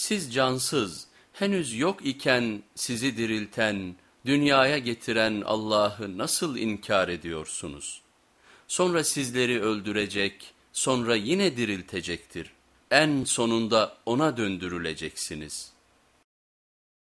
Siz cansız, henüz yok iken sizi dirilten, dünyaya getiren Allah'ı nasıl inkar ediyorsunuz? Sonra sizleri öldürecek, sonra yine diriltecektir. En sonunda ona döndürüleceksiniz.''